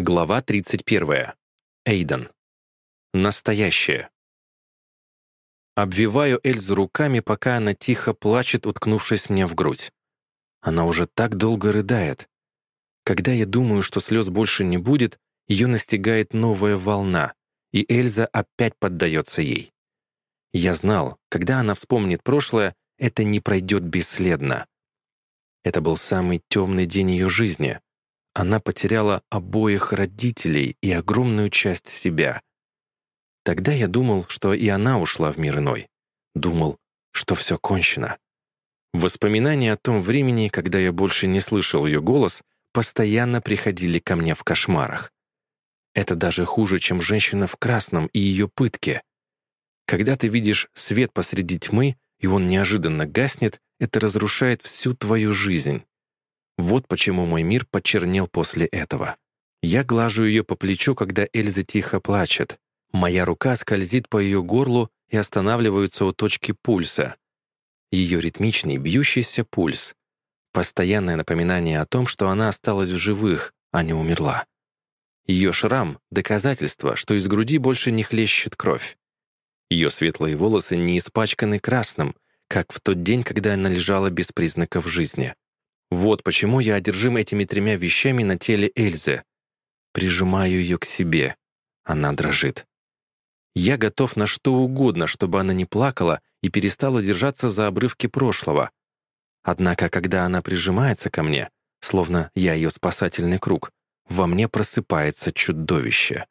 Глава 31. Эйден. Настоящее. Обвиваю Эльзу руками, пока она тихо плачет, уткнувшись мне в грудь. Она уже так долго рыдает. Когда я думаю, что слез больше не будет, ее настигает новая волна, и Эльза опять поддается ей. Я знал, когда она вспомнит прошлое, это не пройдет бесследно. Это был самый темный день ее жизни — она потеряла обоих родителей и огромную часть себя. Тогда я думал, что и она ушла в мир иной. Думал, что все кончено. Воспоминания о том времени, когда я больше не слышал ее голос, постоянно приходили ко мне в кошмарах. Это даже хуже, чем женщина в красном и ее пытки. Когда ты видишь свет посреди тьмы, и он неожиданно гаснет, это разрушает всю твою жизнь. Вот почему мой мир почернел после этого. Я глажу ее по плечу, когда Эльза тихо плачет. Моя рука скользит по ее горлу и останавливается у точки пульса. Ее ритмичный, бьющийся пульс. Постоянное напоминание о том, что она осталась в живых, а не умерла. Ее шрам — доказательство, что из груди больше не хлещет кровь. Ее светлые волосы не испачканы красным, как в тот день, когда она лежала без признаков жизни. Вот почему я одержим этими тремя вещами на теле Эльзы. Прижимаю ее к себе. Она дрожит. Я готов на что угодно, чтобы она не плакала и перестала держаться за обрывки прошлого. Однако, когда она прижимается ко мне, словно я ее спасательный круг, во мне просыпается чудовище.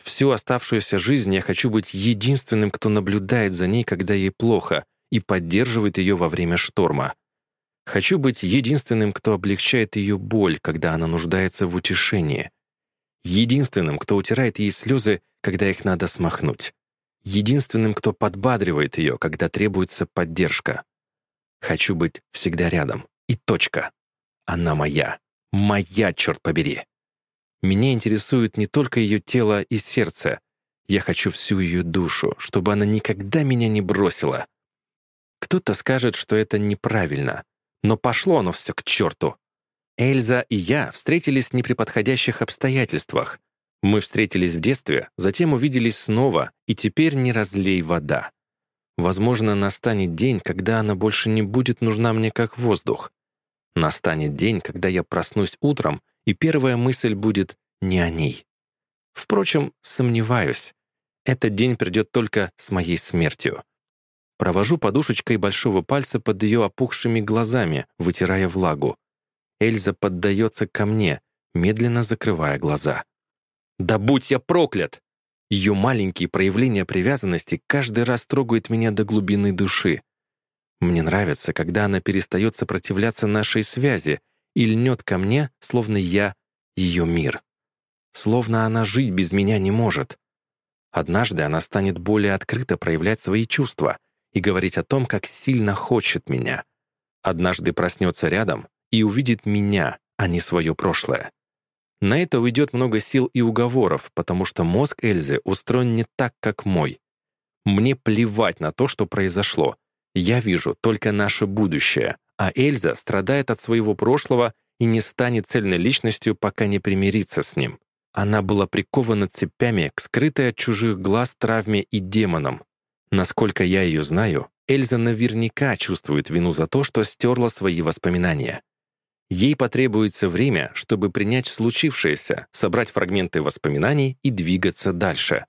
Всю оставшуюся жизнь я хочу быть единственным, кто наблюдает за ней, когда ей плохо, и поддерживает ее во время шторма — Хочу быть единственным, кто облегчает ее боль, когда она нуждается в утешении. Единственным, кто утирает ей слезы, когда их надо смахнуть. Единственным, кто подбадривает ее, когда требуется поддержка. Хочу быть всегда рядом. И точка. Она моя. Моя, черт побери. Меня интересует не только ее тело и сердце. Я хочу всю ее душу, чтобы она никогда меня не бросила. Кто-то скажет, что это неправильно. Но пошло оно все к черту. Эльза и я встретились не при подходящих обстоятельствах. Мы встретились в детстве, затем увиделись снова, и теперь не разлей вода. Возможно, настанет день, когда она больше не будет нужна мне как воздух. Настанет день, когда я проснусь утром, и первая мысль будет не о ней. Впрочем, сомневаюсь. Этот день придет только с моей смертью. Провожу подушечкой большого пальца под ее опухшими глазами, вытирая влагу. Эльза поддается ко мне, медленно закрывая глаза. «Да будь я проклят!» Ее маленькие проявления привязанности каждый раз трогают меня до глубины души. Мне нравится, когда она перестает сопротивляться нашей связи и льнет ко мне, словно я — ее мир. Словно она жить без меня не может. Однажды она станет более открыто проявлять свои чувства — и говорить о том, как сильно хочет меня. Однажды проснется рядом и увидит меня, а не свое прошлое. На это уйдет много сил и уговоров, потому что мозг Эльзы устроен не так, как мой. Мне плевать на то, что произошло. Я вижу только наше будущее, а Эльза страдает от своего прошлого и не станет цельной личностью, пока не примирится с ним. Она была прикована цепями к скрытой от чужих глаз травме и демонам, Насколько я ее знаю, Эльза наверняка чувствует вину за то, что стерла свои воспоминания. Ей потребуется время, чтобы принять случившееся, собрать фрагменты воспоминаний и двигаться дальше.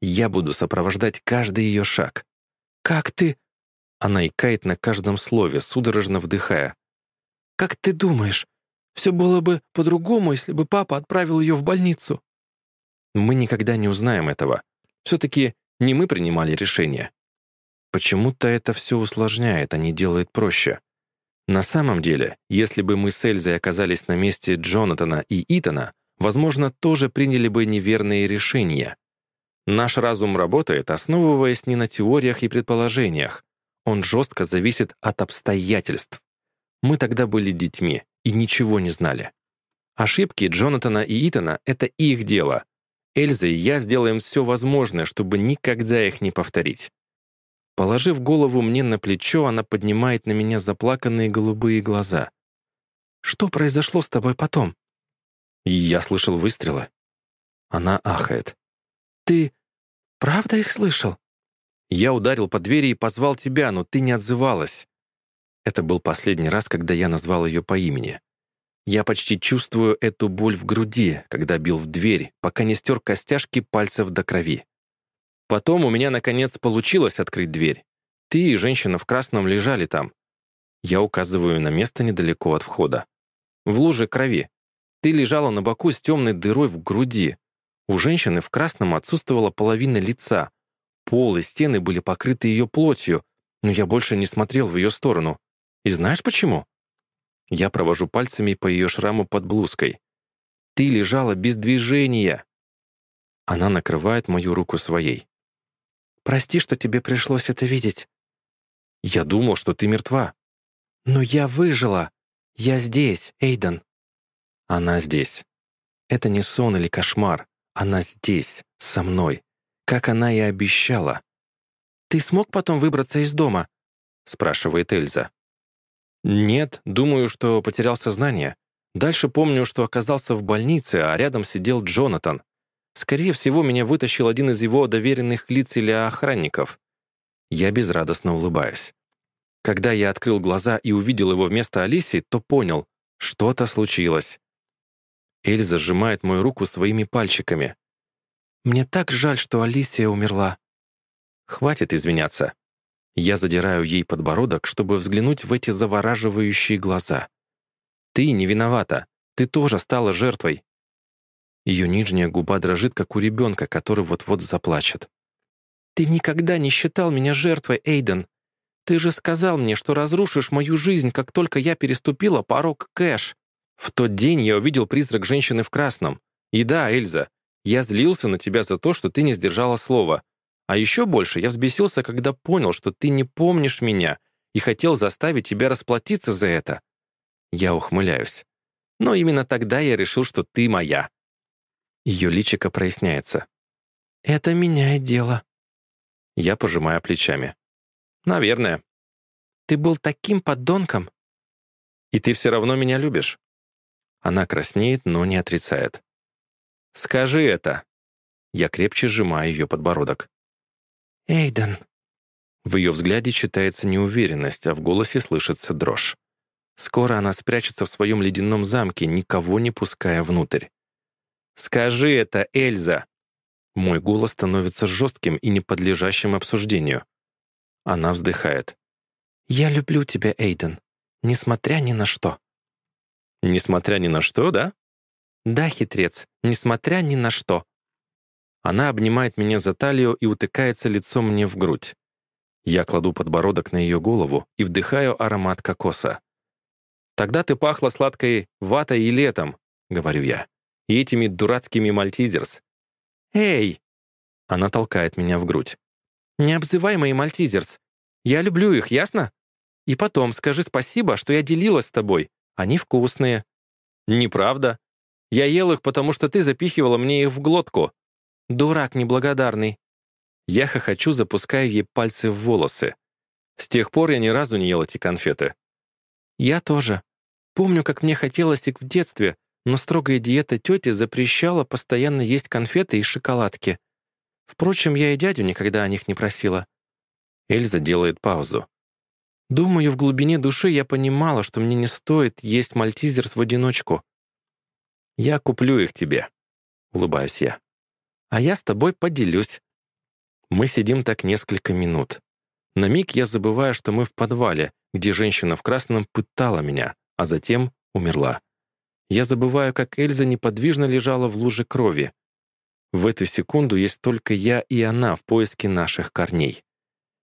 Я буду сопровождать каждый ее шаг. «Как ты...» Она икает на каждом слове, судорожно вдыхая. «Как ты думаешь, все было бы по-другому, если бы папа отправил ее в больницу?» Мы никогда не узнаем этого. Все-таки не мы принимали решение. Почему-то это все усложняет, а не делает проще. На самом деле, если бы мы с Эльзой оказались на месте Джонатана и Итана, возможно, тоже приняли бы неверные решения. Наш разум работает, основываясь не на теориях и предположениях. Он жестко зависит от обстоятельств. Мы тогда были детьми и ничего не знали. Ошибки Джонатана и Итана — это их дело, Эльза и я сделаем все возможное, чтобы никогда их не повторить. Положив голову мне на плечо, она поднимает на меня заплаканные голубые глаза. «Что произошло с тобой потом?» Я слышал выстрелы. Она ахает. «Ты правда их слышал?» Я ударил по двери и позвал тебя, но ты не отзывалась. Это был последний раз, когда я назвал ее по имени. Я почти чувствую эту боль в груди, когда бил в дверь, пока не стер костяшки пальцев до крови. Потом у меня, наконец, получилось открыть дверь. Ты и женщина в красном лежали там. Я указываю на место недалеко от входа. В луже крови. Ты лежала на боку с темной дырой в груди. У женщины в красном отсутствовала половина лица. Пол и стены были покрыты ее плотью, но я больше не смотрел в ее сторону. И знаешь почему? Я провожу пальцами по ее шраму под блузкой. «Ты лежала без движения!» Она накрывает мою руку своей. «Прости, что тебе пришлось это видеть». «Я думал, что ты мертва». «Но я выжила! Я здесь, Эйден!» Она здесь. Это не сон или кошмар. Она здесь, со мной. Как она и обещала. «Ты смог потом выбраться из дома?» — спрашивает Эльза. «Нет, думаю, что потерял сознание. Дальше помню, что оказался в больнице, а рядом сидел Джонатан. Скорее всего, меня вытащил один из его доверенных лиц или охранников». Я безрадостно улыбаюсь. Когда я открыл глаза и увидел его вместо Алиси, то понял, что-то случилось. Эльза сжимает мою руку своими пальчиками. «Мне так жаль, что Алисия умерла». «Хватит извиняться. Я задираю ей подбородок, чтобы взглянуть в эти завораживающие глаза. «Ты не виновата. Ты тоже стала жертвой». Ее нижняя губа дрожит, как у ребенка, который вот-вот заплачет. «Ты никогда не считал меня жертвой, Эйден. Ты же сказал мне, что разрушишь мою жизнь, как только я переступила порог Кэш. В тот день я увидел призрак женщины в красном. И да, Эльза, я злился на тебя за то, что ты не сдержала слова. А еще больше я взбесился, когда понял, что ты не помнишь меня и хотел заставить тебя расплатиться за это. Я ухмыляюсь. Но именно тогда я решил, что ты моя. Ее личико проясняется. Это меняет дело. Я пожимаю плечами. Наверное. Ты был таким подонком. И ты все равно меня любишь. Она краснеет, но не отрицает. Скажи это. Я крепче сжимаю ее подбородок. «Эйден». В ее взгляде читается неуверенность, а в голосе слышится дрожь. Скоро она спрячется в своем ледяном замке, никого не пуская внутрь. «Скажи это, Эльза!» Мой голос становится жестким и неподлежащим обсуждению. Она вздыхает. «Я люблю тебя, Эйден, несмотря ни на что». «Несмотря ни на что, да?» «Да, хитрец, несмотря ни на что. Она обнимает меня за талию и утыкается лицом мне в грудь. Я кладу подбородок на ее голову и вдыхаю аромат кокоса. «Тогда ты пахла сладкой ватой и летом», — говорю я, «и этими дурацкими мальтизерс». «Эй!» — она толкает меня в грудь. «Не обзывай мои мальтизерс. Я люблю их, ясно? И потом скажи спасибо, что я делилась с тобой. Они вкусные». «Неправда. Я ел их, потому что ты запихивала мне их в глотку. Дурак неблагодарный. Я хохочу, запуская ей пальцы в волосы. С тех пор я ни разу не ел эти конфеты. Я тоже. Помню, как мне хотелось их в детстве, но строгая диета тети запрещала постоянно есть конфеты и шоколадки. Впрочем, я и дядю никогда о них не просила. Эльза делает паузу. Думаю, в глубине души я понимала, что мне не стоит есть мальтизерс в одиночку. «Я куплю их тебе», — улыбаюсь я а я с тобой поделюсь». Мы сидим так несколько минут. На миг я забываю, что мы в подвале, где женщина в красном пытала меня, а затем умерла. Я забываю, как Эльза неподвижно лежала в луже крови. В эту секунду есть только я и она в поиске наших корней.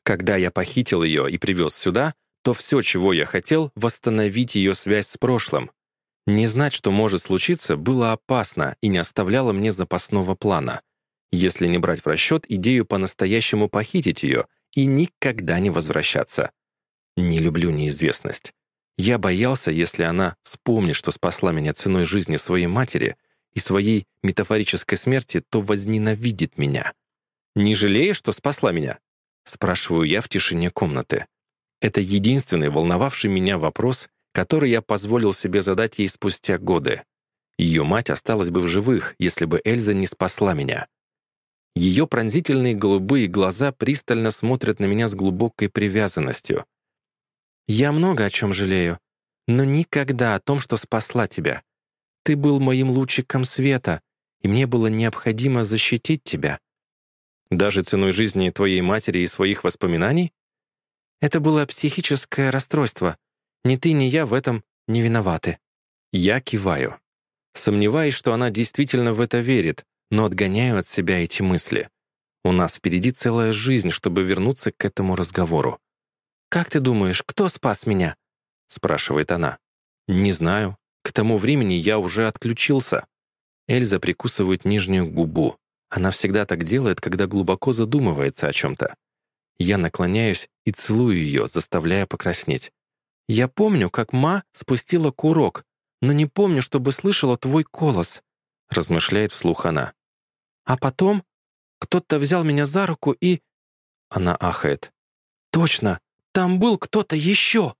Когда я похитил ее и привез сюда, то все, чего я хотел, восстановить ее связь с прошлым. Не знать, что может случиться, было опасно и не оставляло мне запасного плана если не брать в расчет идею по-настоящему похитить ее и никогда не возвращаться. Не люблю неизвестность. Я боялся, если она вспомнит, что спасла меня ценой жизни своей матери и своей метафорической смерти, то возненавидит меня. «Не жалеешь, что спасла меня?» — спрашиваю я в тишине комнаты. Это единственный волновавший меня вопрос, который я позволил себе задать ей спустя годы. Ее мать осталась бы в живых, если бы Эльза не спасла меня. Ее пронзительные голубые глаза пристально смотрят на меня с глубокой привязанностью. «Я много о чем жалею, но никогда о том, что спасла тебя. Ты был моим лучиком света, и мне было необходимо защитить тебя». «Даже ценой жизни твоей матери и своих воспоминаний?» «Это было психическое расстройство. Ни ты, ни я в этом не виноваты». Я киваю. Сомневаюсь, что она действительно в это верит, но отгоняю от себя эти мысли. У нас впереди целая жизнь, чтобы вернуться к этому разговору. «Как ты думаешь, кто спас меня?» — спрашивает она. «Не знаю. К тому времени я уже отключился». Эльза прикусывает нижнюю губу. Она всегда так делает, когда глубоко задумывается о чем-то. Я наклоняюсь и целую ее, заставляя покраснеть. «Я помню, как Ма спустила курок, но не помню, чтобы слышала твой голос», — размышляет вслух она. А потом кто-то взял меня за руку и...» Она ахает. «Точно! Там был кто-то еще!»